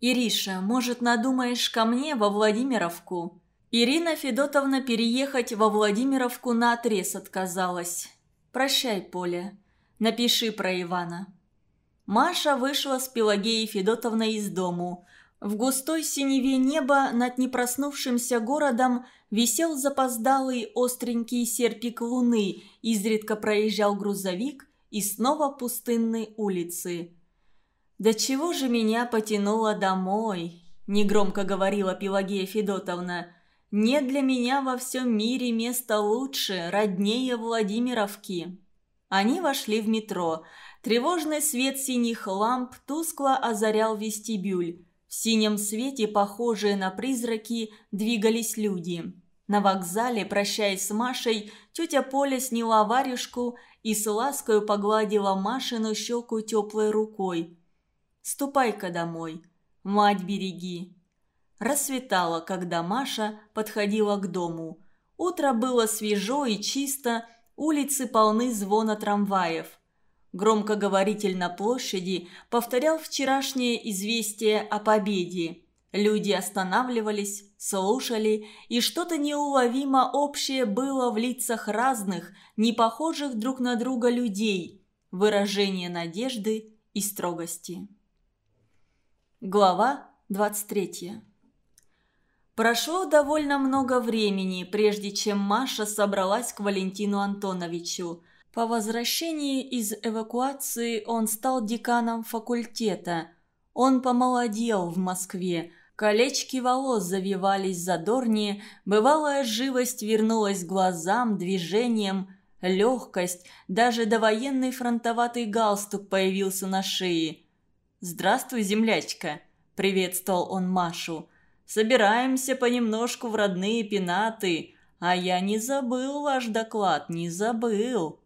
«Ириша, может, надумаешь ко мне во Владимировку?» Ирина Федотовна переехать во Владимировку на отрез отказалась. «Прощай, Поля. Напиши про Ивана». Маша вышла с Пелагеей Федотовной из дому. В густой синеве неба над непроснувшимся городом висел запоздалый остренький серпик луны, изредка проезжал грузовик и снова пустынные улицы. «Да чего же меня потянуло домой?» – негромко говорила Пелагея Федотовна. «Нет для меня во всем мире места лучше, роднее Владимировки». Они вошли в метро. Тревожный свет синих ламп тускло озарял вестибюль. В синем свете, похожие на призраки, двигались люди. На вокзале, прощаясь с Машей, тетя Поля сняла варежку и с ласкою погладила Машину щеку теплой рукой. «Ступай-ка домой. Мать береги». Рассветало, когда Маша подходила к дому. Утро было свежо и чисто, улицы полны звона трамваев. Громкоговоритель на площади повторял вчерашнее известие о победе. Люди останавливались, слушали, и что-то неуловимо общее было в лицах разных, не похожих друг на друга людей. Выражение надежды и строгости. Глава 23 Прошло довольно много времени, прежде чем Маша собралась к Валентину Антоновичу. По возвращении из эвакуации он стал деканом факультета. Он помолодел в Москве. Колечки волос завивались задорнее, бывалая живость вернулась глазам, движением, легкость, даже довоенный фронтоватый галстук появился на шее. «Здравствуй, землячка!» – приветствовал он Машу. «Собираемся понемножку в родные пенаты, а я не забыл ваш доклад, не забыл!»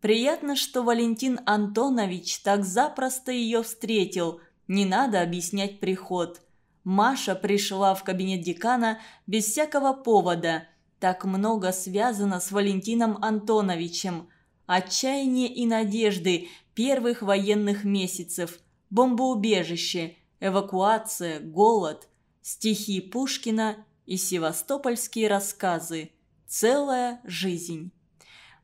Приятно, что Валентин Антонович так запросто ее встретил. Не надо объяснять приход. Маша пришла в кабинет декана без всякого повода. Так много связано с Валентином Антоновичем. Отчаяние и надежды первых военных месяцев. Бомбоубежище, эвакуация, голод, стихи Пушкина и севастопольские рассказы. Целая жизнь.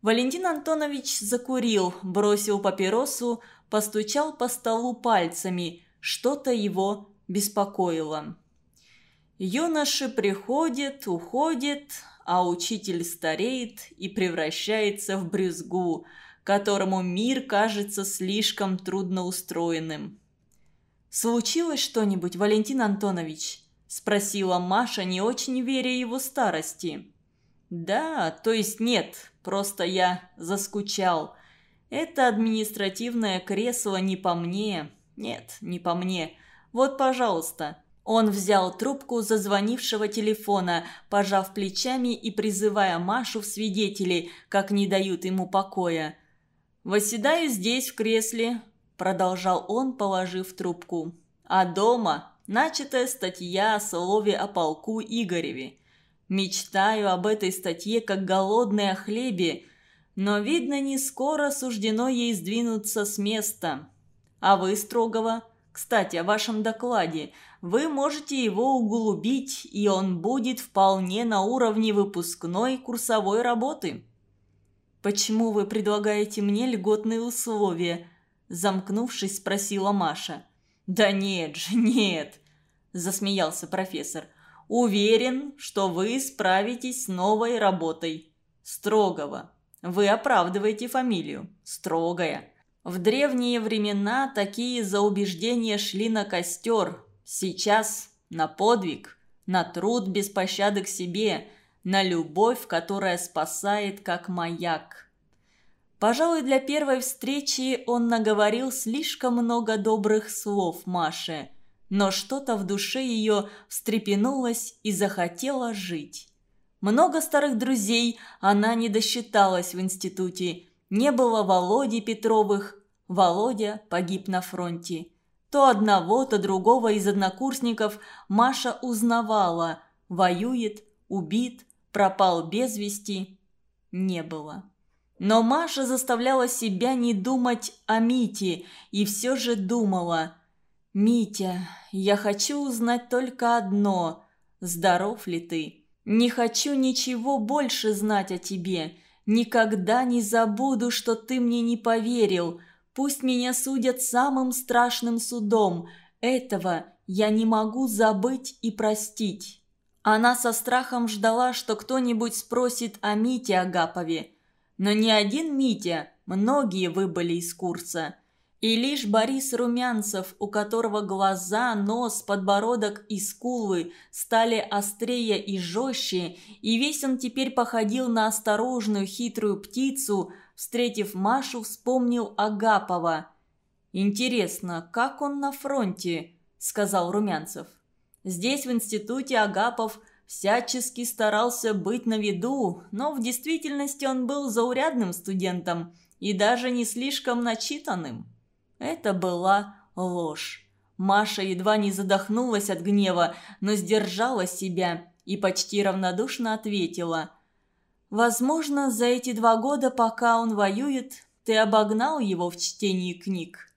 Валентин Антонович закурил, бросил папиросу, постучал по столу пальцами. Что-то его беспокоило. Юноши приходят, уходят, а учитель стареет и превращается в брюзгу, которому мир кажется слишком трудноустроенным. «Случилось что-нибудь, Валентин Антонович?» – спросила Маша, не очень веря его старости. «Да, то есть нет, просто я заскучал. Это административное кресло не по мне. Нет, не по мне. Вот, пожалуйста». Он взял трубку зазвонившего телефона, пожав плечами и призывая Машу в свидетели, как не дают ему покоя. «Восседаю здесь, в кресле», – продолжал он, положив трубку. «А дома начатая статья о слове о полку Игореве. Мечтаю об этой статье как голодной о хлебе, но, видно, не скоро суждено ей сдвинуться с места. А вы, Строгова, кстати, о вашем докладе, вы можете его углубить, и он будет вполне на уровне выпускной курсовой работы. «Почему вы предлагаете мне льготные условия?» Замкнувшись, спросила Маша. «Да нет же, нет!» Засмеялся профессор. Уверен, что вы справитесь с новой работой. Строгого. Вы оправдываете фамилию. Строгая. В древние времена такие заубеждения шли на костер. Сейчас на подвиг, на труд без пощады к себе, на любовь, которая спасает как маяк. Пожалуй, для первой встречи он наговорил слишком много добрых слов Маше – но что-то в душе ее встрепенулось и захотело жить. Много старых друзей она не досчиталась в институте. Не было Володи Петровых. Володя погиб на фронте. То одного, то другого из однокурсников Маша узнавала. Воюет, убит, пропал без вести. Не было. Но Маша заставляла себя не думать о Мите и все же думала – «Митя, я хочу узнать только одно – здоров ли ты. Не хочу ничего больше знать о тебе. Никогда не забуду, что ты мне не поверил. Пусть меня судят самым страшным судом. Этого я не могу забыть и простить». Она со страхом ждала, что кто-нибудь спросит о Мите Агапове. Но не один Митя, многие выбыли из курса. И лишь Борис Румянцев, у которого глаза, нос, подбородок и скулы стали острее и жестче, и весь он теперь походил на осторожную хитрую птицу, встретив Машу, вспомнил Агапова. «Интересно, как он на фронте?» – сказал Румянцев. Здесь, в институте, Агапов всячески старался быть на виду, но в действительности он был заурядным студентом и даже не слишком начитанным. Это была ложь. Маша едва не задохнулась от гнева, но сдержала себя и почти равнодушно ответила. «Возможно, за эти два года, пока он воюет, ты обогнал его в чтении книг».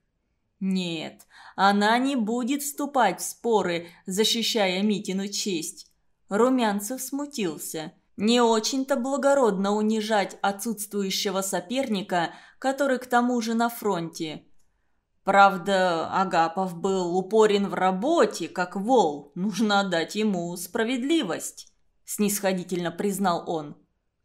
«Нет, она не будет вступать в споры, защищая Митину честь. Румянцев смутился. Не очень-то благородно унижать отсутствующего соперника, который к тому же на фронте. Правда, Агапов был упорен в работе, как вол. Нужно отдать ему справедливость, снисходительно признал он.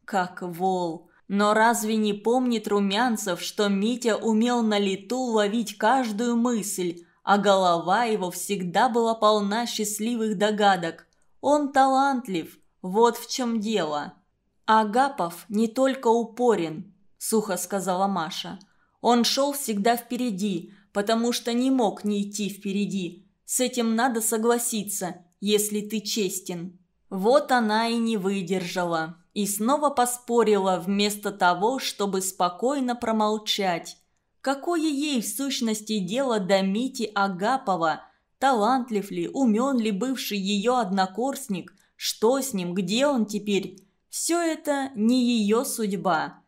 Как вол. Но разве не помнит Румянцев, что Митя умел на лету ловить каждую мысль, а голова его всегда была полна счастливых догадок. Он талантлив, вот в чем дело. «Агапов не только упорен», – сухо сказала Маша. «Он шел всегда впереди, потому что не мог не идти впереди. С этим надо согласиться, если ты честен». Вот она и не выдержала. И снова поспорила вместо того, чтобы спокойно промолчать. Какое ей в сущности дело до Мити Агапова? Талантлив ли, умен ли бывший ее однокурсник? Что с ним, где он теперь? Все это не ее судьба.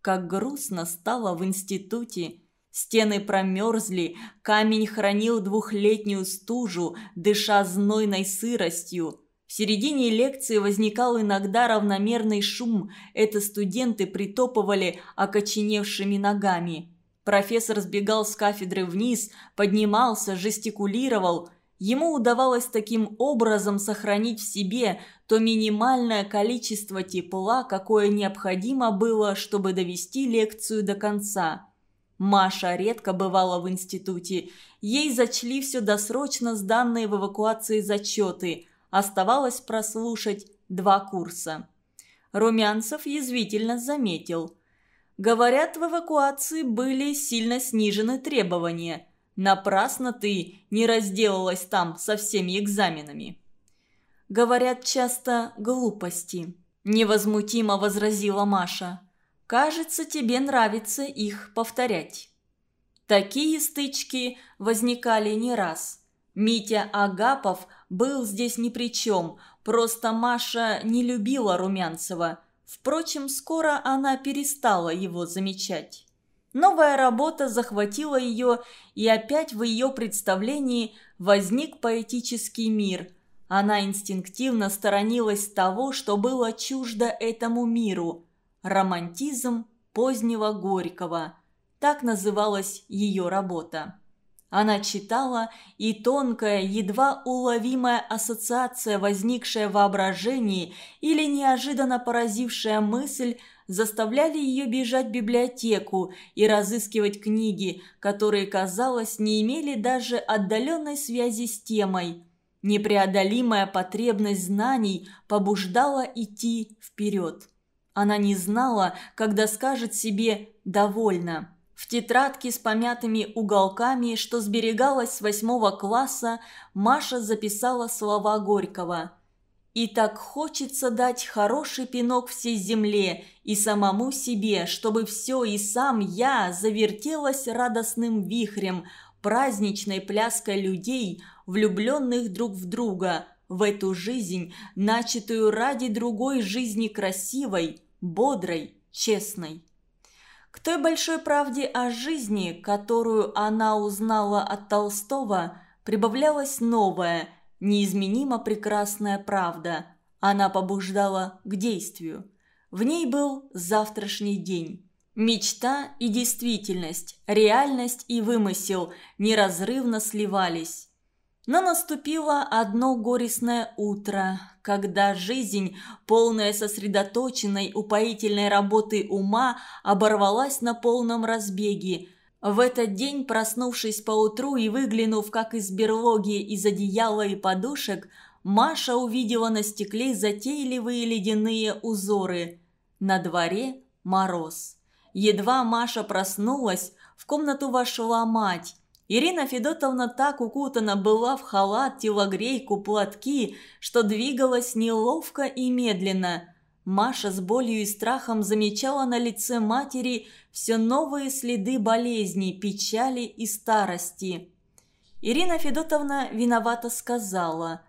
Как грустно стало в институте. Стены промерзли, камень хранил двухлетнюю стужу, дыша знойной сыростью. В середине лекции возникал иногда равномерный шум, это студенты притопывали окоченевшими ногами. Профессор сбегал с кафедры вниз, поднимался, жестикулировал. Ему удавалось таким образом сохранить в себе то минимальное количество тепла, какое необходимо было, чтобы довести лекцию до конца. Маша редко бывала в институте. Ей зачли все досрочно сданные в эвакуации зачеты. Оставалось прослушать два курса. Румянцев язвительно заметил – Говорят, в эвакуации были сильно снижены требования. Напрасно ты не разделалась там со всеми экзаменами. Говорят часто глупости. Невозмутимо возразила Маша. Кажется, тебе нравится их повторять. Такие стычки возникали не раз. Митя Агапов был здесь ни при чем, просто Маша не любила Румянцева – Впрочем, скоро она перестала его замечать. Новая работа захватила ее, и опять в ее представлении возник поэтический мир. Она инстинктивно сторонилась того, что было чуждо этому миру. Романтизм позднего Горького. Так называлась ее работа. Она читала, и тонкая, едва уловимая ассоциация, возникшая в воображении или неожиданно поразившая мысль, заставляли ее бежать в библиотеку и разыскивать книги, которые, казалось, не имели даже отдаленной связи с темой. Непреодолимая потребность знаний побуждала идти вперед. Она не знала, когда скажет себе «довольно». В тетрадке с помятыми уголками, что сберегалась с восьмого класса, Маша записала слова Горького. «И так хочется дать хороший пинок всей земле и самому себе, чтобы все и сам я завертелась радостным вихрем, праздничной пляской людей, влюбленных друг в друга, в эту жизнь, начатую ради другой жизни красивой, бодрой, честной». К той большой правде о жизни, которую она узнала от Толстого, прибавлялась новая, неизменимо прекрасная правда. Она побуждала к действию. В ней был завтрашний день. Мечта и действительность, реальность и вымысел неразрывно сливались. Но наступило одно горестное утро, когда жизнь, полная сосредоточенной, упоительной работы ума, оборвалась на полном разбеге. В этот день, проснувшись поутру и выглянув, как из берлоги, из одеяла и подушек, Маша увидела на стекле затейливые ледяные узоры. На дворе мороз. Едва Маша проснулась, в комнату вошла мать. Ирина Федотовна так укутана была в халат, телогрейку, платки, что двигалась неловко и медленно. Маша с болью и страхом замечала на лице матери все новые следы болезни, печали и старости. Ирина Федотовна виновато сказала,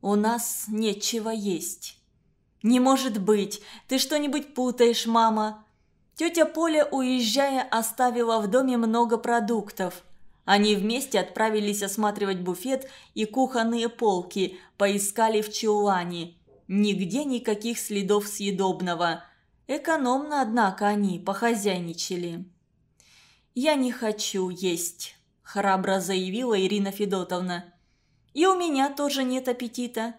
«У нас нечего есть». «Не может быть! Ты что-нибудь путаешь, мама!» Тетя Поля, уезжая, оставила в доме много продуктов – они вместе отправились осматривать буфет и кухонные полки, поискали в чулане. Нигде никаких следов съедобного. Экономно, однако, они похозяйничали. «Я не хочу есть», – храбро заявила Ирина Федотовна. «И у меня тоже нет аппетита».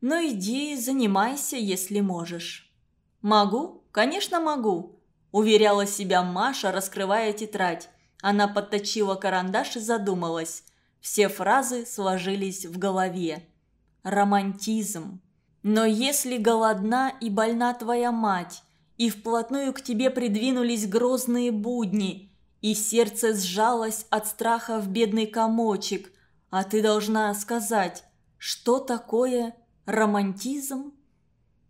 «Ну иди, занимайся, если можешь». «Могу? Конечно, могу», – уверяла себя Маша, раскрывая тетрадь. Она подточила карандаш и задумалась. Все фразы сложились в голове. Романтизм. Но если голодна и больна твоя мать, и вплотную к тебе придвинулись грозные будни, и сердце сжалось от страха в бедный комочек, а ты должна сказать, что такое романтизм?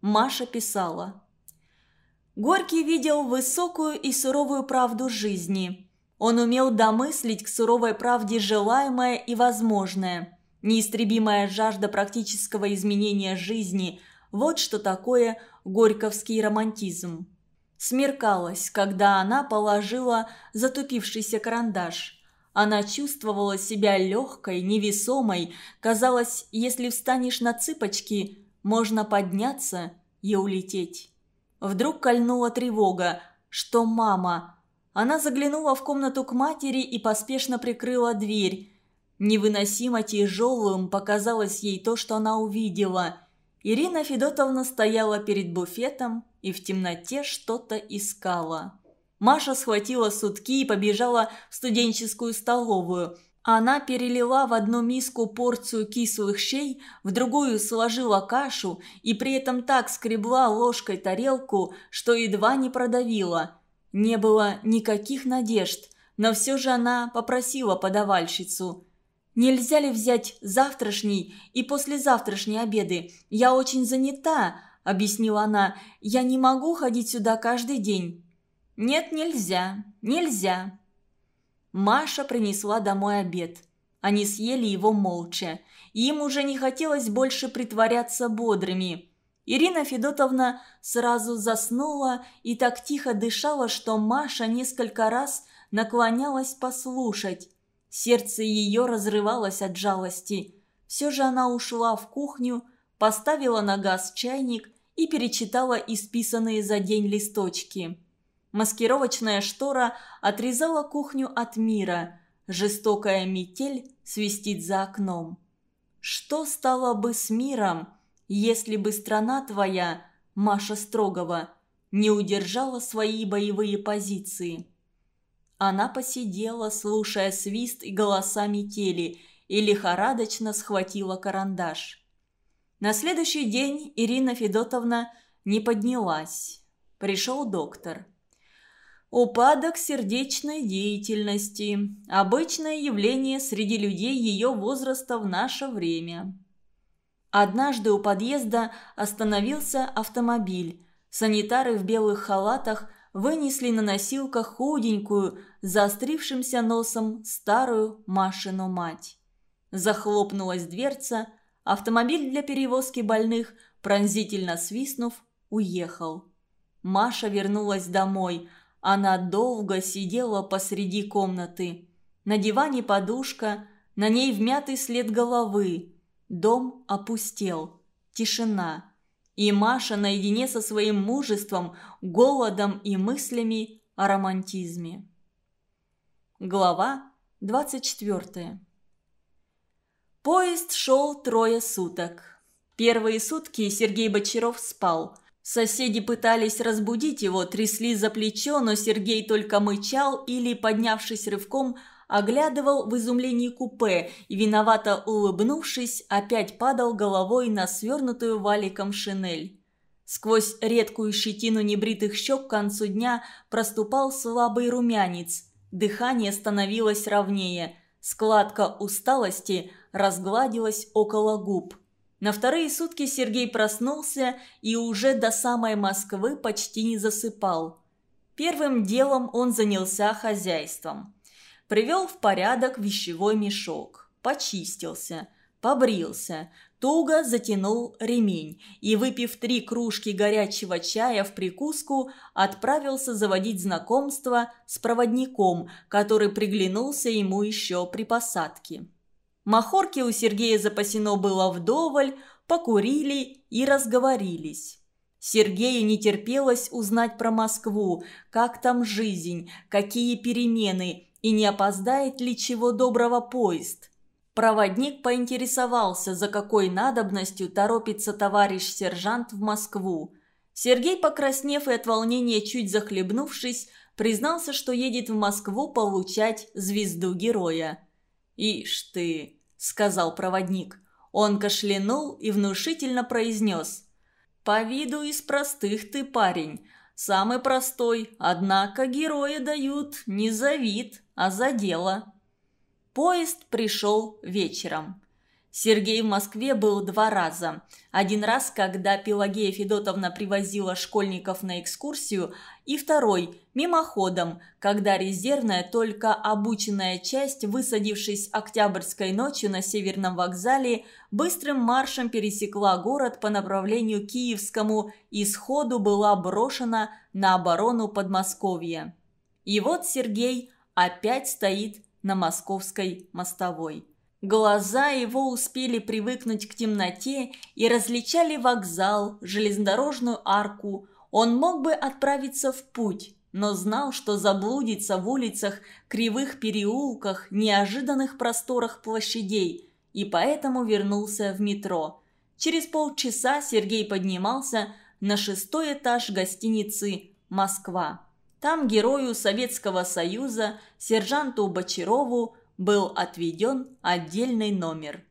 Маша писала. Горький видел высокую и суровую правду жизни – он умел домыслить к суровой правде желаемое и возможное. Неистребимая жажда практического изменения жизни – вот что такое горьковский романтизм. Смеркалось, когда она положила затупившийся карандаш. Она чувствовала себя легкой, невесомой. Казалось, если встанешь на цыпочки, можно подняться и улететь. Вдруг кольнула тревога, что мама – она заглянула в комнату к матери и поспешно прикрыла дверь. Невыносимо тяжелым показалось ей то, что она увидела. Ирина Федотовна стояла перед буфетом и в темноте что-то искала. Маша схватила сутки и побежала в студенческую столовую. Она перелила в одну миску порцию кислых щей, в другую сложила кашу и при этом так скребла ложкой тарелку, что едва не продавила – не было никаких надежд, но все же она попросила подавальщицу. «Нельзя ли взять завтрашний и послезавтрашний обеды? Я очень занята», – объяснила она. «Я не могу ходить сюда каждый день». «Нет, нельзя, нельзя». Маша принесла домой обед. Они съели его молча. Им уже не хотелось больше притворяться бодрыми – Ирина Федотовна сразу заснула и так тихо дышала, что Маша несколько раз наклонялась послушать. Сердце ее разрывалось от жалости. Все же она ушла в кухню, поставила на газ чайник и перечитала исписанные за день листочки. Маскировочная штора отрезала кухню от мира. Жестокая метель свистит за окном. Что стало бы с миром, если бы страна твоя, Маша Строгова, не удержала свои боевые позиции. Она посидела, слушая свист и голоса метели, и лихорадочно схватила карандаш. На следующий день Ирина Федотовна не поднялась. Пришел доктор. Упадок сердечной деятельности – обычное явление среди людей ее возраста в наше время. Однажды у подъезда остановился автомобиль. Санитары в белых халатах вынесли на носилках худенькую, заострившимся носом старую Машину мать. Захлопнулась дверца, автомобиль для перевозки больных, пронзительно свистнув, уехал. Маша вернулась домой. Она долго сидела посреди комнаты. На диване подушка, На ней вмятый след головы. Дом опустел. Тишина. И Маша наедине со своим мужеством, голодом и мыслями о романтизме. Глава 24 Поезд шел трое суток. Первые сутки Сергей Бочаров спал. Соседи пытались разбудить его, трясли за плечо, но Сергей только мычал или, поднявшись рывком, оглядывал в изумлении купе и, виновато улыбнувшись, опять падал головой на свернутую валиком шинель. Сквозь редкую щетину небритых щек к концу дня проступал слабый румянец. Дыхание становилось ровнее. Складка усталости разгладилась около губ. На вторые сутки Сергей проснулся и уже до самой Москвы почти не засыпал. Первым делом он занялся хозяйством. Привел в порядок вещевой мешок, почистился, побрился, туго затянул ремень и, выпив три кружки горячего чая в прикуску, отправился заводить знакомство с проводником, который приглянулся ему еще при посадке. Махорки у Сергея запасено было вдоволь, покурили и разговорились. Сергею не терпелось узнать про Москву, как там жизнь, какие перемены и не опоздает ли чего доброго поезд. Проводник поинтересовался, за какой надобностью торопится товарищ сержант в Москву. Сергей, покраснев и от волнения чуть захлебнувшись, признался, что едет в Москву получать звезду героя. «Ишь ты!» – сказал проводник. Он кашлянул и внушительно произнес. «По виду из простых ты парень. Самый простой, однако героя дают не за вид, а за дело». Поезд пришел вечером. Сергей в Москве был два раза. Один раз, когда Пелагея Федотовна привозила школьников на экскурсию, и второй – мимоходом, когда резервная, только обученная часть, высадившись Октябрьской ночью на Северном вокзале, быстрым маршем пересекла город по направлению Киевскому и сходу была брошена на оборону Подмосковья. И вот Сергей опять стоит на московской мостовой. Глаза его успели привыкнуть к темноте и различали вокзал, железнодорожную арку. Он мог бы отправиться в путь, но знал, что заблудится в улицах, кривых переулках, неожиданных просторах площадей, и поэтому вернулся в метро. Через полчаса Сергей поднимался на шестой этаж гостиницы «Москва». Там герою Советского Союза, сержанту Бочарову, был отведен отдельный номер.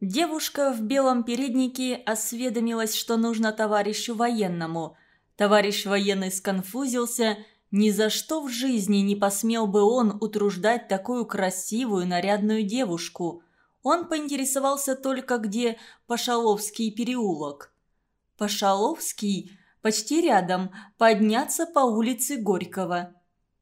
Девушка в белом переднике осведомилась, что нужно товарищу военному. Товарищ военный сконфузился, ни за что в жизни не посмел бы он утруждать такую красивую нарядную девушку. Он поинтересовался только, где Пашаловский переулок. Пашаловский почти рядом, подняться по улице Горького.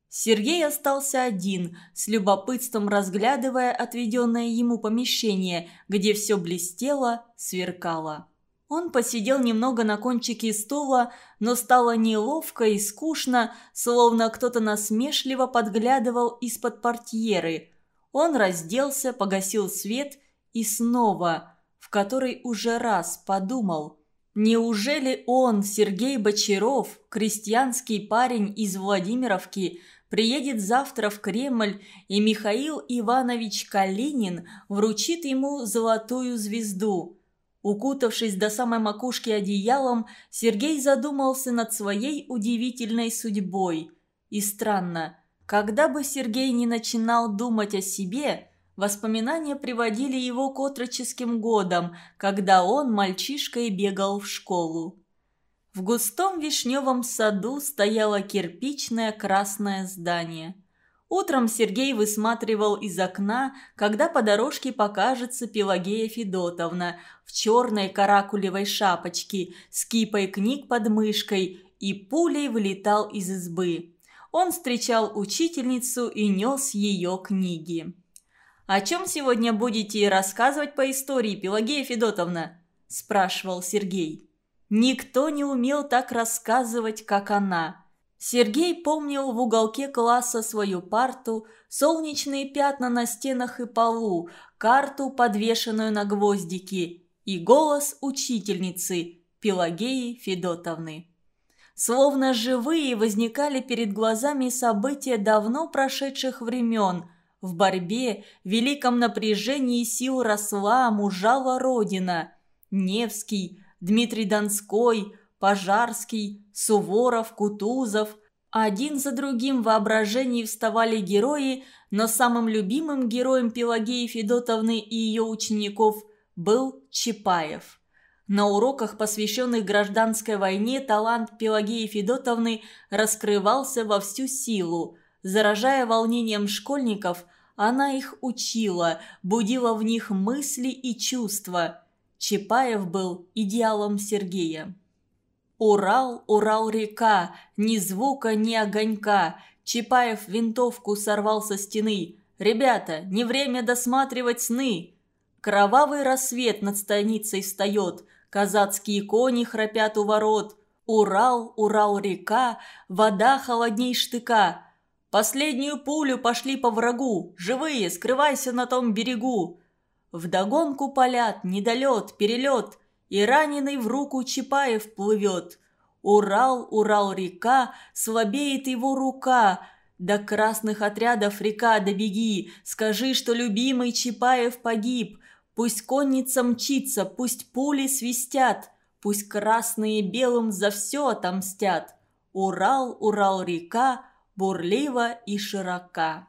Сергей остался один, с любопытством разглядывая отведенное ему помещение, где все блестело, сверкало. Он посидел немного на кончике стула, но стало неловко и скучно, словно кто-то насмешливо подглядывал из-под портьеры. Он разделся, погасил свет и снова, в который уже раз подумал. Неужели он, Сергей Бочаров, крестьянский парень из Владимировки, приедет завтра в Кремль, и Михаил Иванович Калинин вручит ему золотую звезду. Укутавшись до самой макушки одеялом, Сергей задумался над своей удивительной судьбой. И странно, когда бы Сергей не начинал думать о себе, воспоминания приводили его к отроческим годам, когда он мальчишкой бегал в школу. В густом вишневом саду стояло кирпичное красное здание. Утром Сергей высматривал из окна, когда по дорожке покажется Пелагея Федотовна в черной каракулевой шапочке с кипой книг под мышкой и пулей вылетал из избы. Он встречал учительницу и нес ее книги. «О чем сегодня будете рассказывать по истории, Пелагея Федотовна?» – спрашивал Сергей. Никто не умел так рассказывать, как она. Сергей помнил в уголке класса свою парту, солнечные пятна на стенах и полу, карту, подвешенную на гвоздики, и голос учительницы Пелагеи Федотовны. Словно живые возникали перед глазами события давно прошедших времен. В борьбе, великом напряжении сил росла, мужала Родина. Невский, Дмитрий Донской, Пожарский, Суворов, Кутузов. Один за другим в воображении вставали герои, но самым любимым героем Пелагеи Федотовны и ее учеников был Чапаев. На уроках, посвященных гражданской войне, талант Пелагеи Федотовны раскрывался во всю силу. Заражая волнением школьников, она их учила, будила в них мысли и чувства. Чапаев был идеалом Сергея. «Урал, Урал-река, ни звука, ни огонька!» Чапаев винтовку сорвал со стены. «Ребята, не время досматривать сны!» Кровавый рассвет над станицей встает, казацкие кони храпят у ворот. Урал, Урал-река, вода холодней штыка. Последнюю пулю пошли по врагу, живые, скрывайся на том берегу. Вдогонку палят, недолет, перелет, и раненый в руку Чапаев плывет. Урал, Урал-река, слабеет его рука, до красных отрядов река добеги, скажи, что любимый Чапаев погиб. Пусть конница мчится, пусть пули свистят, Пусть красные белым за все отомстят. Урал, Урал-река, бурлива и широка.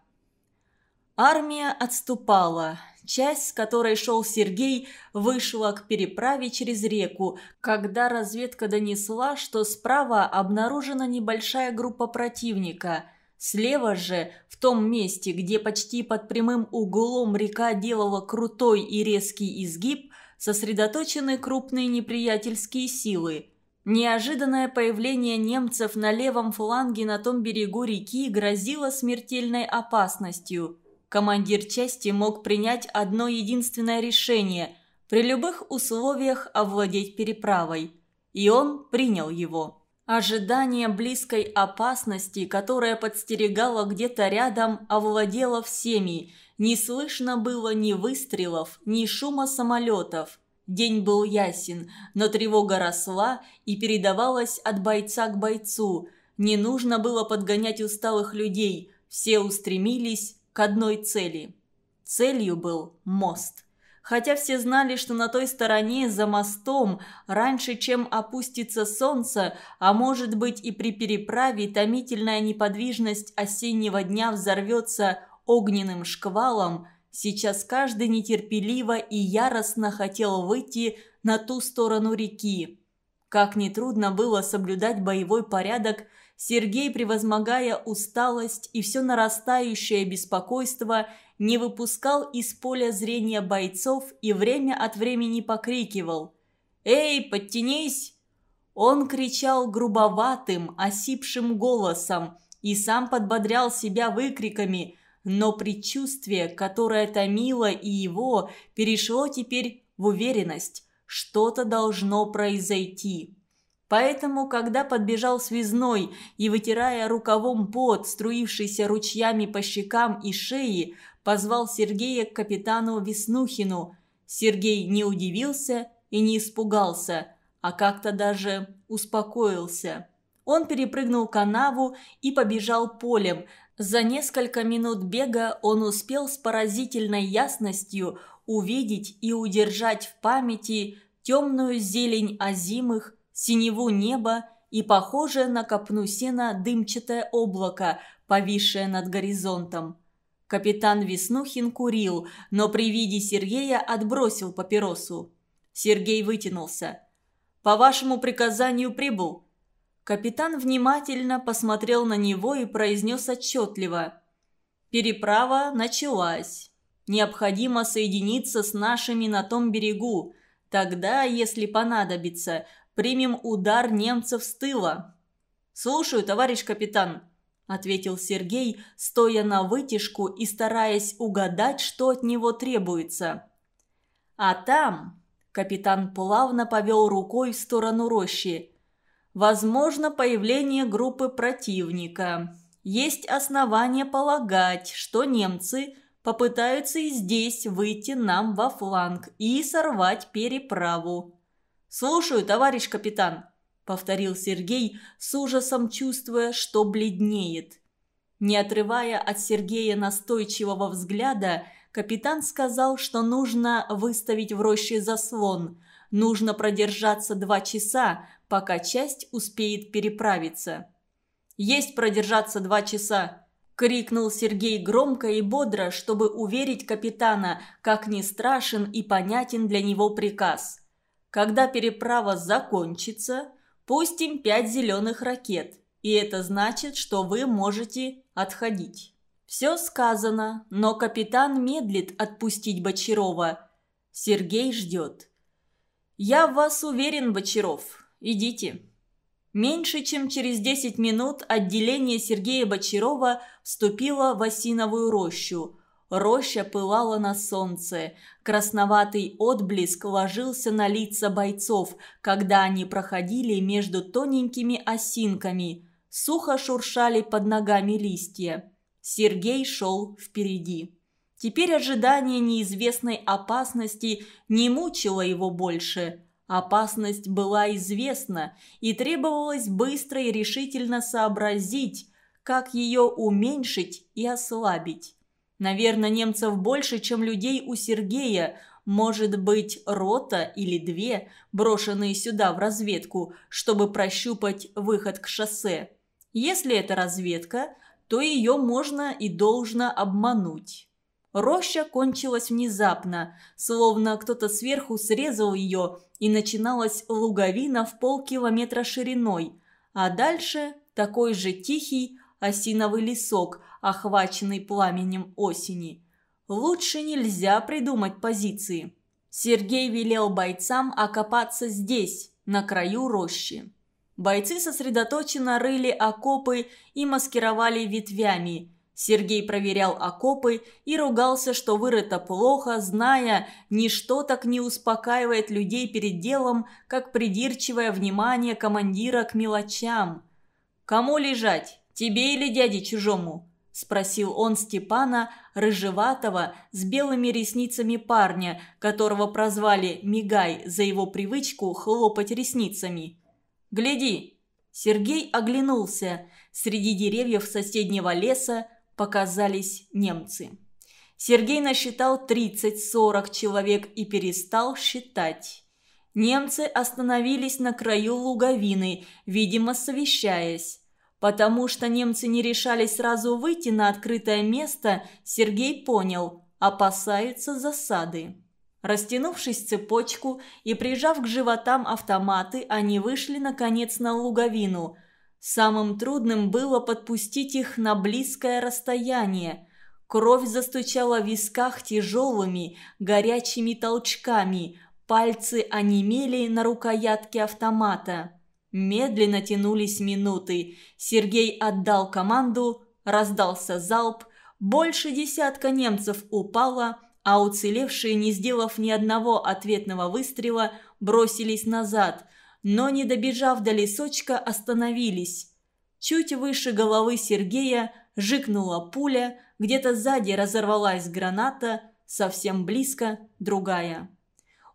Армия отступала. Часть, с которой шел Сергей, вышла к переправе через реку, когда разведка донесла, что справа обнаружена небольшая группа противника – Слева же, в том месте, где почти под прямым углом река делала крутой и резкий изгиб, сосредоточены крупные неприятельские силы. Неожиданное появление немцев на левом фланге на том берегу реки грозило смертельной опасностью. Командир части мог принять одно единственное решение – при любых условиях овладеть переправой. И он принял его. Ожидание близкой опасности, которая подстерегала где-то рядом, овладело всеми. Не слышно было ни выстрелов, ни шума самолетов. День был ясен, но тревога росла и передавалась от бойца к бойцу. Не нужно было подгонять усталых людей, все устремились к одной цели. Целью был мост хотя все знали, что на той стороне, за мостом, раньше, чем опустится солнце, а может быть и при переправе, томительная неподвижность осеннего дня взорвется огненным шквалом, сейчас каждый нетерпеливо и яростно хотел выйти на ту сторону реки. Как нетрудно было соблюдать боевой порядок, Сергей, превозмогая усталость и все нарастающее беспокойство, не выпускал из поля зрения бойцов и время от времени покрикивал «Эй, подтянись!». Он кричал грубоватым, осипшим голосом и сам подбодрял себя выкриками, но предчувствие, которое томило и его, перешло теперь в уверенность – что-то должно произойти. Поэтому, когда подбежал связной и, вытирая рукавом пот, струившийся ручьями по щекам и шее, позвал Сергея к капитану Веснухину, Сергей не удивился и не испугался, а как-то даже успокоился. Он перепрыгнул канаву и побежал полем. За несколько минут бега он успел с поразительной ясностью увидеть и удержать в памяти темную зелень озимых, синеву неба и похожее на копну сена дымчатое облако, повисшее над горизонтом. Капитан Веснухин курил, но при виде Сергея отбросил папиросу. Сергей вытянулся. «По вашему приказанию прибыл». Капитан внимательно посмотрел на него и произнес отчетливо. «Переправа началась. Необходимо соединиться с нашими на том берегу. Тогда, если понадобится, примем удар немцев с тыла». «Слушаю, товарищ капитан», – ответил Сергей, стоя на вытяжку и стараясь угадать, что от него требуется. «А там...» – капитан плавно повел рукой в сторону рощи. «Возможно появление группы противника. Есть основания полагать, что немцы попытаются и здесь выйти нам во фланг и сорвать переправу. «Слушаю, товарищ капитан», – повторил Сергей, с ужасом чувствуя, что бледнеет. Не отрывая от Сергея настойчивого взгляда, капитан сказал, что нужно выставить в роще заслон, нужно продержаться два часа, пока часть успеет переправиться. «Есть продержаться два часа!» – крикнул Сергей громко и бодро, чтобы уверить капитана, как не страшен и понятен для него приказ. «Когда переправа закончится, пустим пять зеленых ракет, и это значит, что вы можете отходить». Все сказано, но капитан медлит отпустить Бочарова. Сергей ждет. «Я в вас уверен, Бочаров. Идите». Меньше чем через 10 минут отделение Сергея Бочарова вступило в осиновую рощу. Роща пылала на солнце. Красноватый отблеск ложился на лица бойцов, когда они проходили между тоненькими осинками. Сухо шуршали под ногами листья. Сергей шел впереди. Теперь ожидание неизвестной опасности не мучило его больше – Опасность была известна, и требовалось быстро и решительно сообразить, как ее уменьшить и ослабить. Наверное, немцев больше, чем людей у Сергея, может быть, рота или две, брошенные сюда в разведку, чтобы прощупать выход к шоссе. Если это разведка, то ее можно и должно обмануть. Роща кончилась внезапно, словно кто-то сверху срезал ее, и начиналась луговина в полкилометра шириной, а дальше такой же тихий осиновый лесок, охваченный пламенем осени. Лучше нельзя придумать позиции. Сергей велел бойцам окопаться здесь, на краю рощи. Бойцы сосредоточенно рыли окопы и маскировали ветвями – Сергей проверял окопы и ругался, что вырыто плохо, зная, ничто так не успокаивает людей перед делом, как придирчивое внимание командира к мелочам. «Кому лежать? Тебе или дяде чужому?» – спросил он Степана, рыжеватого, с белыми ресницами парня, которого прозвали Мигай за его привычку хлопать ресницами. «Гляди!» Сергей оглянулся. Среди деревьев соседнего леса показались немцы. Сергей насчитал 30-40 человек и перестал считать. Немцы остановились на краю луговины, видимо, совещаясь. Потому что немцы не решались сразу выйти на открытое место, Сергей понял – опасаются засады. Растянувшись цепочку и прижав к животам автоматы, они вышли, наконец, на луговину. Самым трудным было подпустить их на близкое расстояние. Кровь застучала в висках тяжелыми, горячими толчками, пальцы онемели на рукоятке автомата. Медленно тянулись минуты. Сергей отдал команду, раздался залп, больше десятка немцев упало, а уцелевшие, не сделав ни одного ответного выстрела, бросились назад – но, не добежав до лесочка, остановились. Чуть выше головы Сергея жикнула пуля, где-то сзади разорвалась граната, совсем близко другая.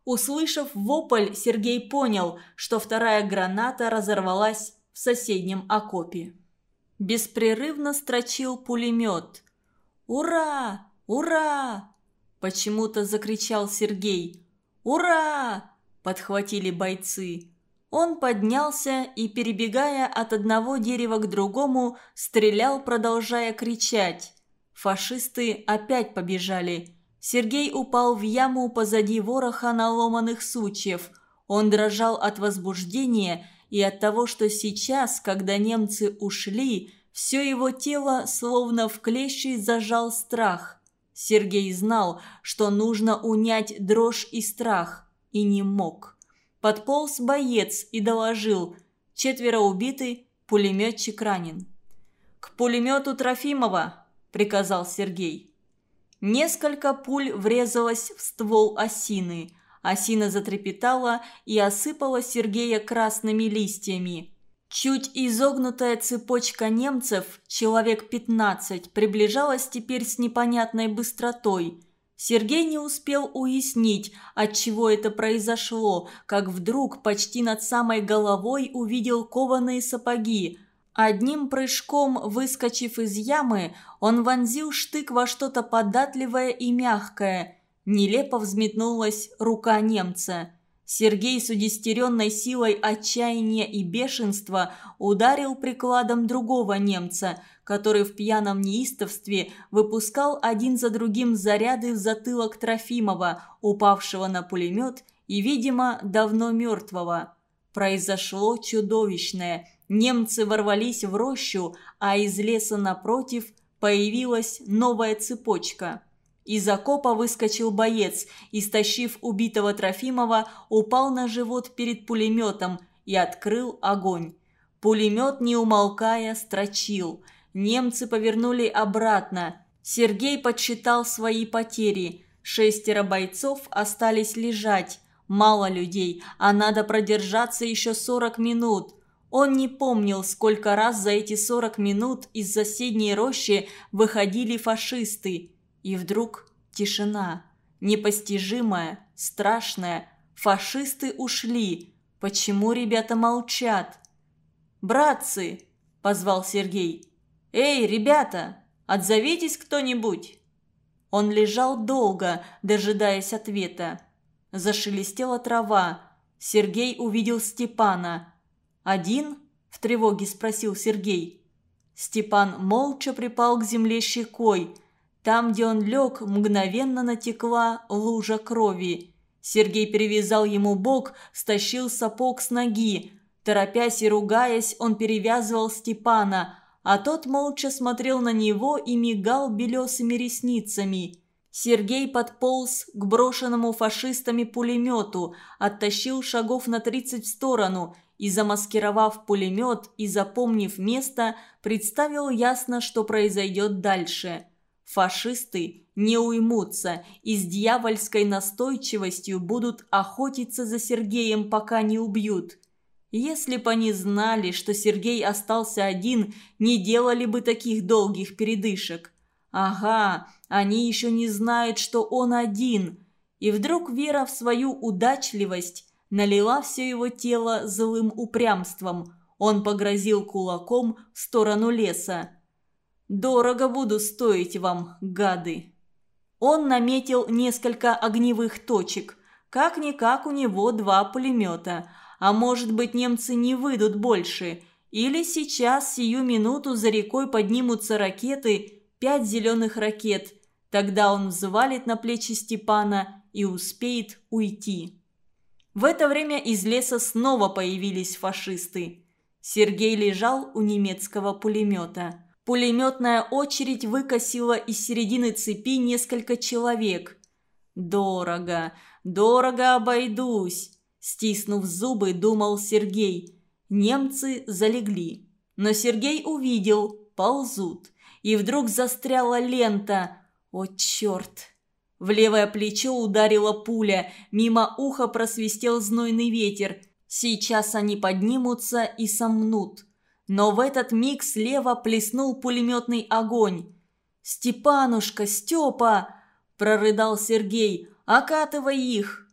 Услышав вопль, Сергей понял, что вторая граната разорвалась в соседнем окопе. Беспрерывно строчил пулемет. «Ура! Ура!» – почему-то закричал Сергей. «Ура!» – подхватили бойцы. Он поднялся и, перебегая от одного дерева к другому, стрелял, продолжая кричать. Фашисты опять побежали. Сергей упал в яму позади вороха наломанных сучьев. Он дрожал от возбуждения и от того, что сейчас, когда немцы ушли, все его тело словно в клещи зажал страх. Сергей знал, что нужно унять дрожь и страх, и не мог. Подполз боец и доложил. Четверо убиты, пулеметчик ранен. «К пулемету Трофимова!» – приказал Сергей. Несколько пуль врезалось в ствол осины. Осина затрепетала и осыпала Сергея красными листьями. Чуть изогнутая цепочка немцев, человек 15, приближалась теперь с непонятной быстротой. Сергей не успел уяснить, от чего это произошло, как вдруг почти над самой головой увидел кованые сапоги. Одним прыжком, выскочив из ямы, он вонзил штык во что-то податливое и мягкое. Нелепо взметнулась рука немца. Сергей с удестеренной силой отчаяния и бешенства ударил прикладом другого немца, который в пьяном неистовстве выпускал один за другим заряды в затылок Трофимова, упавшего на пулемет и, видимо, давно мертвого. Произошло чудовищное. Немцы ворвались в рощу, а из леса напротив появилась новая цепочка – из окопа выскочил боец и, стащив убитого Трофимова, упал на живот перед пулеметом и открыл огонь. Пулемет, не умолкая, строчил. Немцы повернули обратно. Сергей подсчитал свои потери. Шестеро бойцов остались лежать. Мало людей, а надо продержаться еще 40 минут. Он не помнил, сколько раз за эти 40 минут из соседней рощи выходили фашисты. И вдруг тишина. Непостижимая, страшная. Фашисты ушли. Почему ребята молчат? «Братцы!» – позвал Сергей. «Эй, ребята, отзовитесь кто-нибудь!» Он лежал долго, дожидаясь ответа. Зашелестела трава. Сергей увидел Степана. «Один?» – в тревоге спросил Сергей. Степан молча припал к земле щекой – там, где он лег, мгновенно натекла лужа крови. Сергей перевязал ему бок, стащил сапог с ноги. Торопясь и ругаясь, он перевязывал Степана, а тот молча смотрел на него и мигал белесыми ресницами. Сергей подполз к брошенному фашистами пулемету, оттащил шагов на тридцать в сторону и, замаскировав пулемет и запомнив место, представил ясно, что произойдет дальше – Фашисты не уймутся и с дьявольской настойчивостью будут охотиться за Сергеем, пока не убьют. Если бы они знали, что Сергей остался один, не делали бы таких долгих передышек. Ага, они еще не знают, что он один. И вдруг вера в свою удачливость налила все его тело злым упрямством. Он погрозил кулаком в сторону леса. Дорого буду стоить вам, гады!» Он наметил несколько огневых точек. Как-никак у него два пулемета. А может быть, немцы не выйдут больше. Или сейчас, сию минуту, за рекой поднимутся ракеты, пять зеленых ракет. Тогда он взвалит на плечи Степана и успеет уйти. В это время из леса снова появились фашисты. Сергей лежал у немецкого пулемета. Пулеметная очередь выкосила из середины цепи несколько человек. «Дорого, дорого обойдусь», – стиснув зубы, думал Сергей. Немцы залегли. Но Сергей увидел, ползут. И вдруг застряла лента. О, черт! В левое плечо ударила пуля, мимо уха просвистел знойный ветер. Сейчас они поднимутся и сомнут. Но в этот миг слева плеснул пулеметный огонь. «Степанушка, Степа!» – прорыдал Сергей. «Окатывай их!»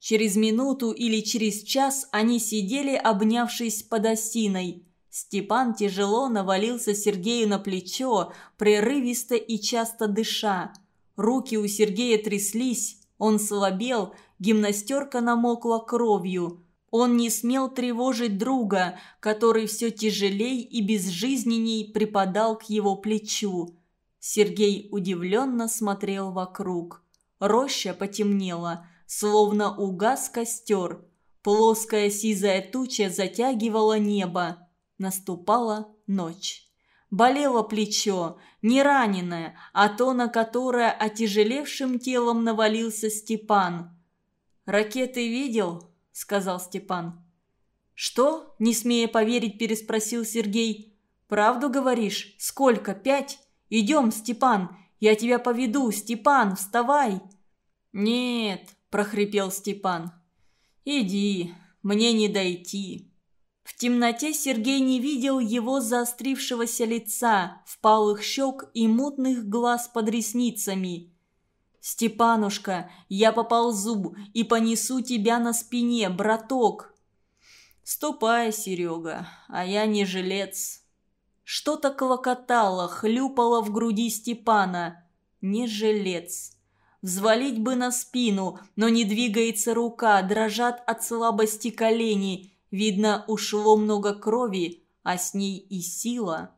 Через минуту или через час они сидели, обнявшись под осиной. Степан тяжело навалился Сергею на плечо, прерывисто и часто дыша. Руки у Сергея тряслись, он слабел, гимнастерка намокла кровью. Он не смел тревожить друга, который все тяжелей и безжизненней припадал к его плечу. Сергей удивленно смотрел вокруг. Роща потемнела, словно угас костер. Плоская сизая туча затягивала небо. Наступала ночь. Болело плечо, не раненое, а то, на которое отяжелевшим телом навалился Степан. «Ракеты видел?» Сказал Степан. «Что?» – не смея поверить, переспросил Сергей. «Правду говоришь? Сколько? Пять? Идем, Степан, я тебя поведу, Степан, вставай!» «Нет», – прохрипел Степан. «Иди, мне не дойти». В темноте Сергей не видел его заострившегося лица, впалых щек и мутных глаз под ресницами. «Степанушка, я поползу и понесу тебя на спине, браток!» «Ступай, Серега, а я не жилец». Что-то клокотало, хлюпало в груди Степана. Не жилец. Взвалить бы на спину, но не двигается рука, дрожат от слабости колени. Видно, ушло много крови, а с ней и сила.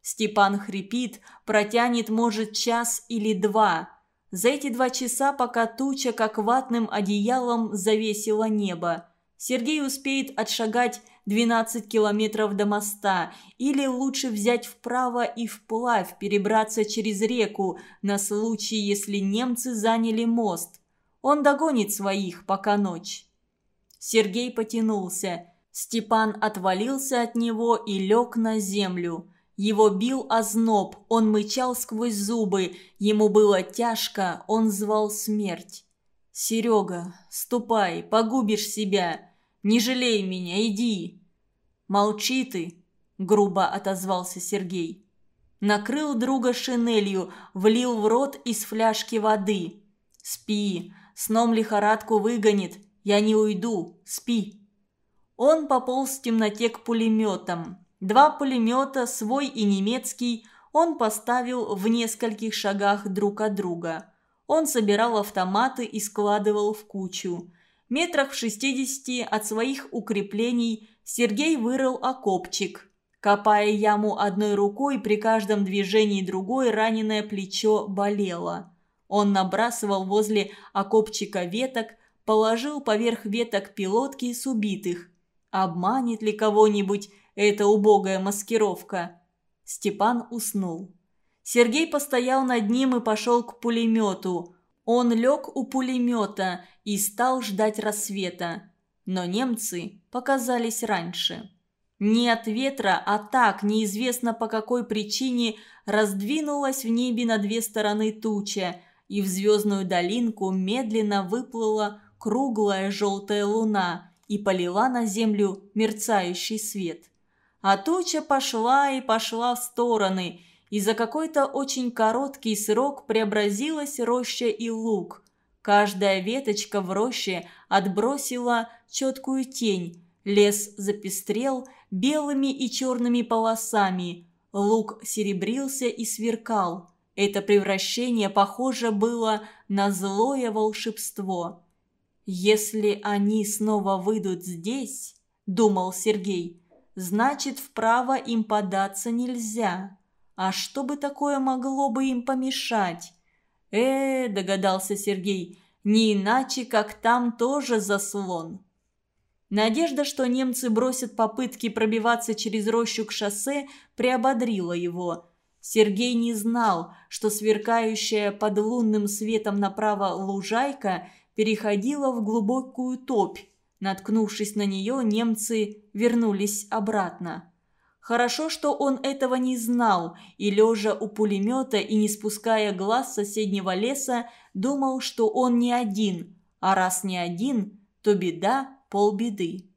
Степан хрипит, протянет, может, час или два. За эти два часа, пока туча, как ватным одеялом, завесила небо. Сергей успеет отшагать 12 километров до моста, или лучше взять вправо и вплавь перебраться через реку на случай, если немцы заняли мост. Он догонит своих, пока ночь. Сергей потянулся. Степан отвалился от него и лег на землю. Его бил озноб, он мычал сквозь зубы, ему было тяжко, он звал смерть. «Серега, ступай, погубишь себя!» Не жалей меня, иди!» «Молчи ты!» – грубо отозвался Сергей. Накрыл друга шинелью, влил в рот из фляжки воды. «Спи, сном лихорадку выгонит, я не уйду, спи!» Он пополз в темноте к пулеметам. Два пулемета, свой и немецкий, он поставил в нескольких шагах друг от друга. Он собирал автоматы и складывал в кучу. Метрах в шестидесяти от своих укреплений Сергей вырыл окопчик. Копая яму одной рукой, при каждом движении другой раненое плечо болело. Он набрасывал возле окопчика веток, положил поверх веток пилотки с убитых. Обманет ли кого-нибудь эта убогая маскировка? Степан уснул. Сергей постоял над ним и пошел к пулемету. Он лег у пулемета и стал ждать рассвета. Но немцы показались раньше. Не от ветра, а так, неизвестно по какой причине, раздвинулась в небе на две стороны туча, и в звездную долинку медленно выплыла круглая желтая луна и полила на землю мерцающий свет. А туча пошла и пошла в стороны – и за какой-то очень короткий срок преобразилась роща и луг. Каждая веточка в роще отбросила четкую тень, лес запестрел белыми и черными полосами, луг серебрился и сверкал. Это превращение похоже было на злое волшебство. «Если они снова выйдут здесь», — думал Сергей, — «значит, вправо им податься нельзя». А что бы такое могло бы им помешать? э догадался Сергей, не иначе, как там тоже заслон. Надежда, что немцы бросят попытки пробиваться через рощу к шоссе, приободрила его. Сергей не знал, что сверкающая под лунным светом направо лужайка переходила в глубокую топь. Наткнувшись на нее, немцы вернулись обратно. Хорошо, что он этого не знал, и, лежа у пулемета и не спуская глаз соседнего леса, думал, что он не один, а раз не один, то беда полбеды.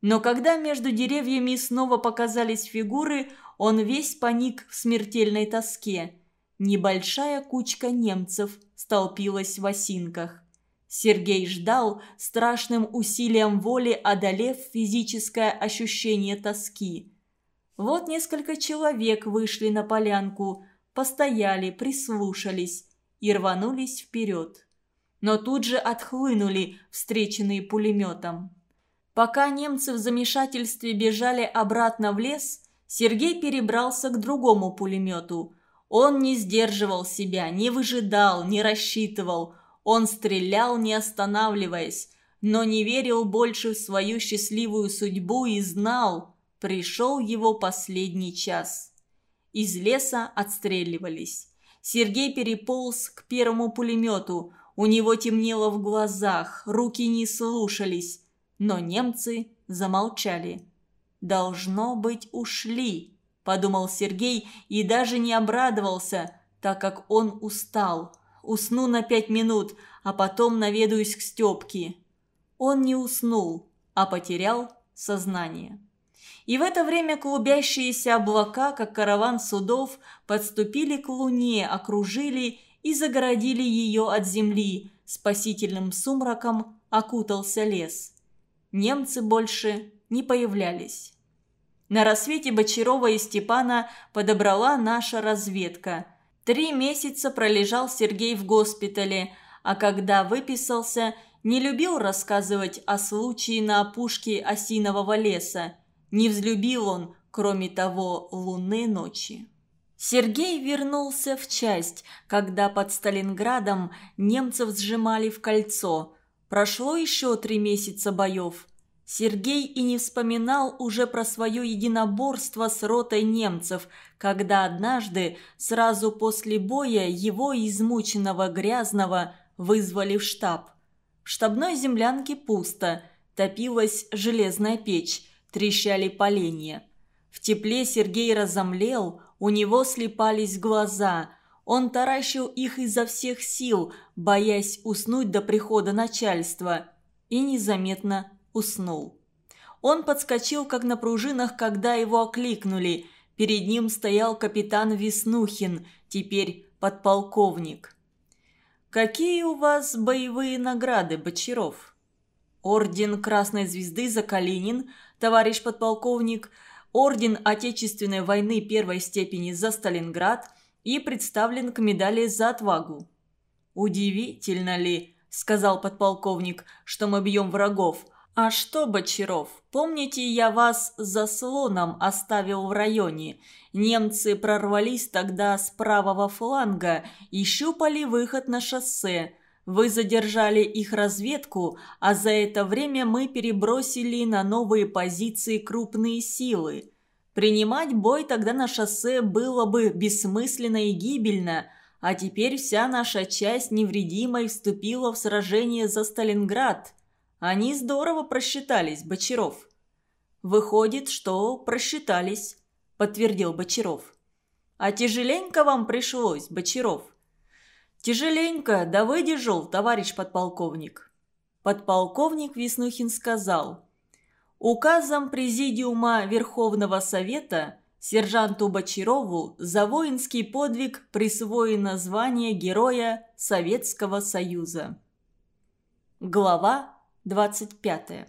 Но когда между деревьями снова показались фигуры, он весь паник в смертельной тоске. Небольшая кучка немцев столпилась в осинках. Сергей ждал, страшным усилием воли одолев физическое ощущение тоски. Вот несколько человек вышли на полянку, постояли, прислушались и рванулись вперед. Но тут же отхлынули, встреченные пулеметом. Пока немцы в замешательстве бежали обратно в лес, Сергей перебрался к другому пулемету. Он не сдерживал себя, не выжидал, не рассчитывал. Он стрелял, не останавливаясь, но не верил больше в свою счастливую судьбу и знал – Пришел его последний час. Из леса отстреливались. Сергей переполз к первому пулемету. У него темнело в глазах, руки не слушались. Но немцы замолчали. «Должно быть, ушли», – подумал Сергей и даже не обрадовался, так как он устал. Усну на пять минут, а потом наведаюсь к Степке. Он не уснул, а потерял сознание. И в это время клубящиеся облака, как караван судов, подступили к луне, окружили и загородили ее от земли. Спасительным сумраком окутался лес. Немцы больше не появлялись. На рассвете Бочарова и Степана подобрала наша разведка. Три месяца пролежал Сергей в госпитале, а когда выписался, не любил рассказывать о случае на опушке осинового леса. Не взлюбил он, кроме того, лунной ночи. Сергей вернулся в часть, когда под Сталинградом немцев сжимали в кольцо. Прошло еще три месяца боев. Сергей и не вспоминал уже про свое единоборство с ротой немцев, когда однажды, сразу после боя, его измученного грязного вызвали в штаб. В штабной землянке пусто, топилась железная печь, трещали поленья. В тепле Сергей разомлел, у него слепались глаза. Он таращил их изо всех сил, боясь уснуть до прихода начальства. И незаметно уснул. Он подскочил, как на пружинах, когда его окликнули. Перед ним стоял капитан Веснухин, теперь подполковник. «Какие у вас боевые награды, Бочаров?» «Орден Красной Звезды за Калинин, товарищ подполковник», Орден Отечественной войны первой степени за Сталинград и представлен к медали за отвагу. «Удивительно ли?» – сказал подполковник, – «что мы бьем врагов, «А что, Бочаров, помните, я вас за слоном оставил в районе? Немцы прорвались тогда с правого фланга и щупали выход на шоссе. Вы задержали их разведку, а за это время мы перебросили на новые позиции крупные силы. Принимать бой тогда на шоссе было бы бессмысленно и гибельно, а теперь вся наша часть невредимой вступила в сражение за Сталинград». Они здорово просчитались, Бочаров». «Выходит, что просчитались», – подтвердил Бочаров. «А тяжеленько вам пришлось, Бочаров?» «Тяжеленько, да выдержал, товарищ подполковник». Подполковник Веснухин сказал. «Указом Президиума Верховного Совета сержанту Бочарову за воинский подвиг присвоено звание Героя Советского Союза». Глава 25.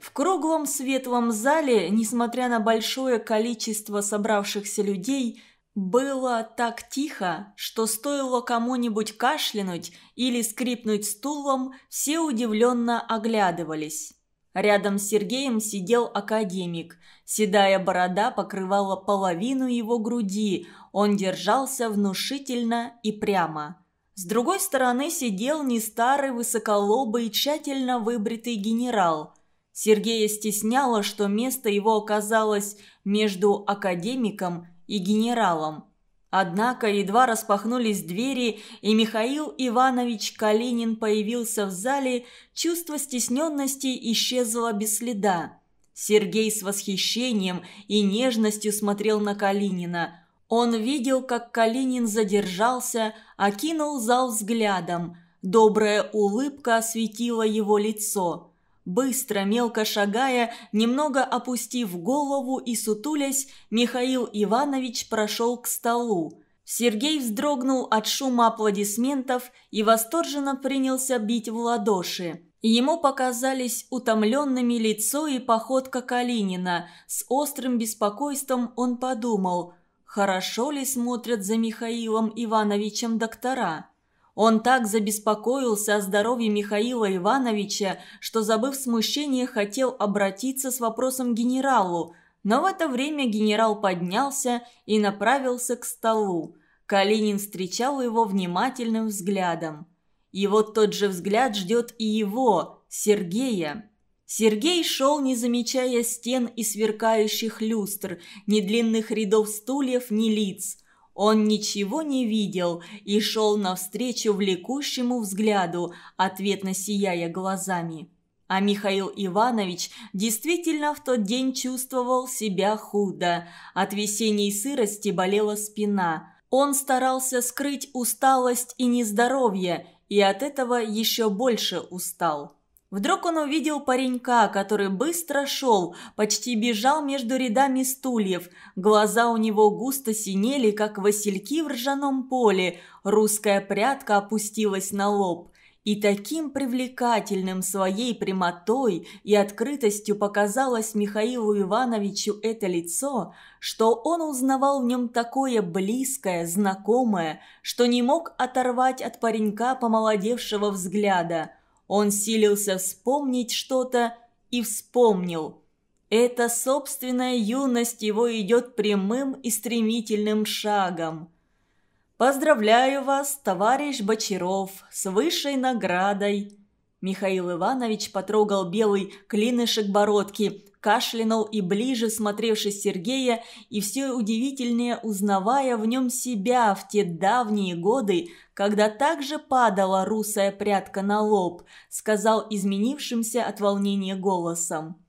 В круглом светлом зале, несмотря на большое количество собравшихся людей, было так тихо, что стоило кому-нибудь кашлянуть или скрипнуть стулом, все удивленно оглядывались. Рядом с Сергеем сидел академик. Седая борода покрывала половину его груди, он держался внушительно и прямо. С другой стороны сидел не старый высоколобый тщательно выбритый генерал. Сергея стесняло, что место его оказалось между академиком и генералом. Однако едва распахнулись двери, и Михаил Иванович Калинин появился в зале, чувство стесненности исчезло без следа. Сергей с восхищением и нежностью смотрел на Калинина – он видел, как Калинин задержался, окинул зал взглядом. Добрая улыбка осветила его лицо. Быстро, мелко шагая, немного опустив голову и сутулясь, Михаил Иванович прошел к столу. Сергей вздрогнул от шума аплодисментов и восторженно принялся бить в ладоши. Ему показались утомленными лицо и походка Калинина. С острым беспокойством он подумал – хорошо ли смотрят за Михаилом Ивановичем доктора. Он так забеспокоился о здоровье Михаила Ивановича, что, забыв смущение, хотел обратиться с вопросом генералу, но в это время генерал поднялся и направился к столу. Калинин встречал его внимательным взглядом. И вот тот же взгляд ждет и его, Сергея. Сергей шел, не замечая стен и сверкающих люстр, ни длинных рядов стульев, ни лиц. Он ничего не видел и шел навстречу влекущему взгляду, ответно сияя глазами. А Михаил Иванович действительно в тот день чувствовал себя худо. От весенней сырости болела спина. Он старался скрыть усталость и нездоровье, и от этого еще больше устал. Вдруг он увидел паренька, который быстро шел, почти бежал между рядами стульев. Глаза у него густо синели, как васильки в ржаном поле. Русская прядка опустилась на лоб. И таким привлекательным своей прямотой и открытостью показалось Михаилу Ивановичу это лицо, что он узнавал в нем такое близкое, знакомое, что не мог оторвать от паренька помолодевшего взгляда – он силился вспомнить что-то и вспомнил. Эта собственная юность его идет прямым и стремительным шагом. «Поздравляю вас, товарищ Бочаров, с высшей наградой!» Михаил Иванович потрогал белый клинышек бородки, кашлянул и ближе, смотревшись Сергея, и все удивительнее узнавая в нем себя в те давние годы, когда также падала русая прядка на лоб, сказал изменившимся от волнения голосом.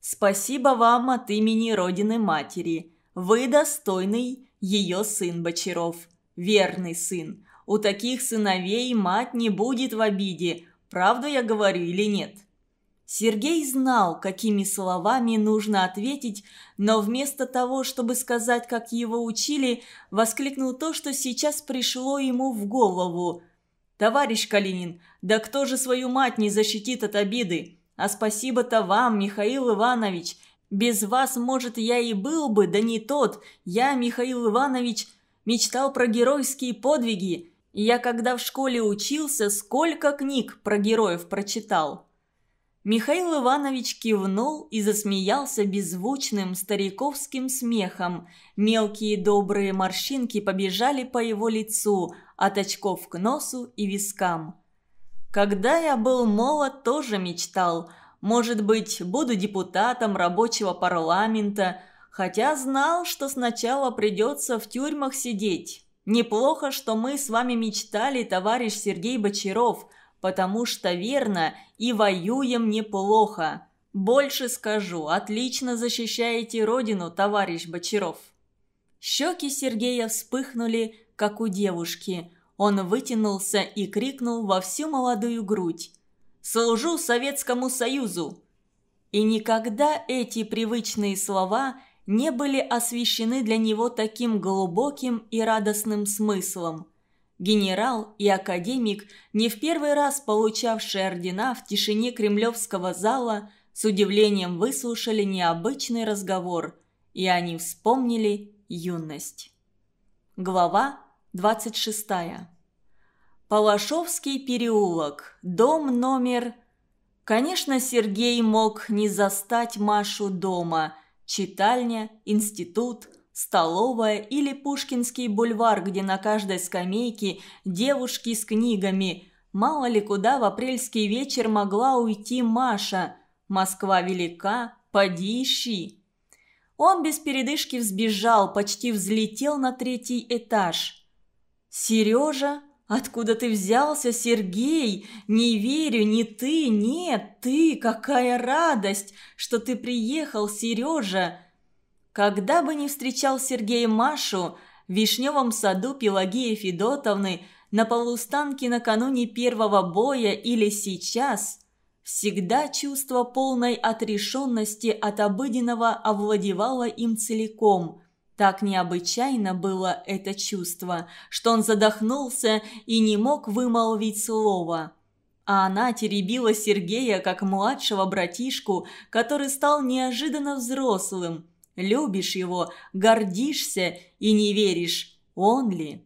«Спасибо вам от имени Родины Матери. Вы достойный ее сын Бочаров, верный сын. У таких сыновей мать не будет в обиде, правду я говорю или нет?» Сергей знал, какими словами нужно ответить, но вместо того, чтобы сказать, как его учили, воскликнул то, что сейчас пришло ему в голову. «Товарищ Калинин, да кто же свою мать не защитит от обиды? А спасибо-то вам, Михаил Иванович. Без вас, может, я и был бы, да не тот. Я, Михаил Иванович, мечтал про геройские подвиги. Я, когда в школе учился, сколько книг про героев прочитал». Михаил Иванович кивнул и засмеялся беззвучным стариковским смехом. Мелкие добрые морщинки побежали по его лицу, от очков к носу и вискам. «Когда я был молод, тоже мечтал. Может быть, буду депутатом рабочего парламента, хотя знал, что сначала придется в тюрьмах сидеть. Неплохо, что мы с вами мечтали, товарищ Сергей Бочаров – потому что верно и воюем неплохо. Больше скажу, отлично защищаете родину, товарищ Бочаров». Щеки Сергея вспыхнули, как у девушки. Он вытянулся и крикнул во всю молодую грудь. «Служу Советскому Союзу!» И никогда эти привычные слова не были освещены для него таким глубоким и радостным смыслом. Генерал и академик, не в первый раз получавшие ордена в тишине кремлевского зала, с удивлением выслушали необычный разговор, и они вспомнили юность. Глава 26. Палашовский переулок, дом номер... Конечно, Сергей мог не застать Машу дома. Читальня, институт – столовая или Пушкинский бульвар, где на каждой скамейке девушки с книгами. Мало ли куда в апрельский вечер могла уйти Маша. Москва велика, поди ищи. Он без передышки взбежал, почти взлетел на третий этаж. «Сережа? Откуда ты взялся, Сергей? Не верю, не ты, нет, ты! Какая радость, что ты приехал, Сережа!» Когда бы ни встречал Сергей Машу в Вишневом саду Пелагеи Федотовны, на полустанке накануне первого боя или сейчас, всегда чувство полной отрешенности от обыденного овладевало им целиком. Так необычайно было это чувство, что он задохнулся и не мог вымолвить слова. А она теребила Сергея как младшего братишку, который стал неожиданно взрослым – Любишь его, гордишься и не веришь, он ли?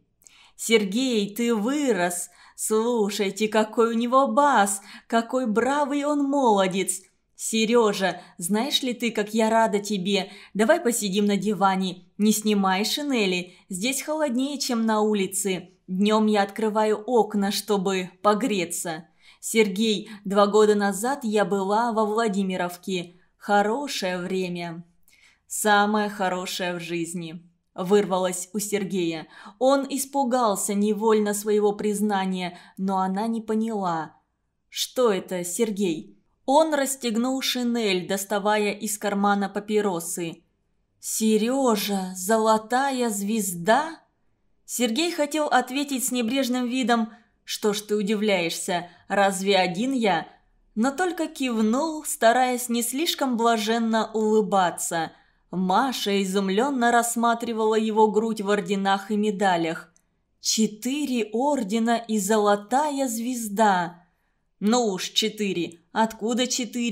Сергей, ты вырос. Слушайте, какой у него бас, какой бравый он молодец. Сережа, знаешь ли ты, как я рада тебе? Давай посидим на диване. Не снимай шинели, здесь холоднее, чем на улице. Днем я открываю окна, чтобы погреться. Сергей, два года назад я была во Владимировке. Хорошее время. «Самое хорошее в жизни», – вырвалось у Сергея. Он испугался невольно своего признания, но она не поняла. «Что это, Сергей?» Он расстегнул шинель, доставая из кармана папиросы. «Сережа, золотая звезда?» Сергей хотел ответить с небрежным видом «Что ж ты удивляешься, разве один я?» но только кивнул, стараясь не слишком блаженно улыбаться. Маша изумленно рассматривала его грудь в орденах и медалях. Четыре ордена и золотая звезда. Ну уж четыре. Откуда четыре?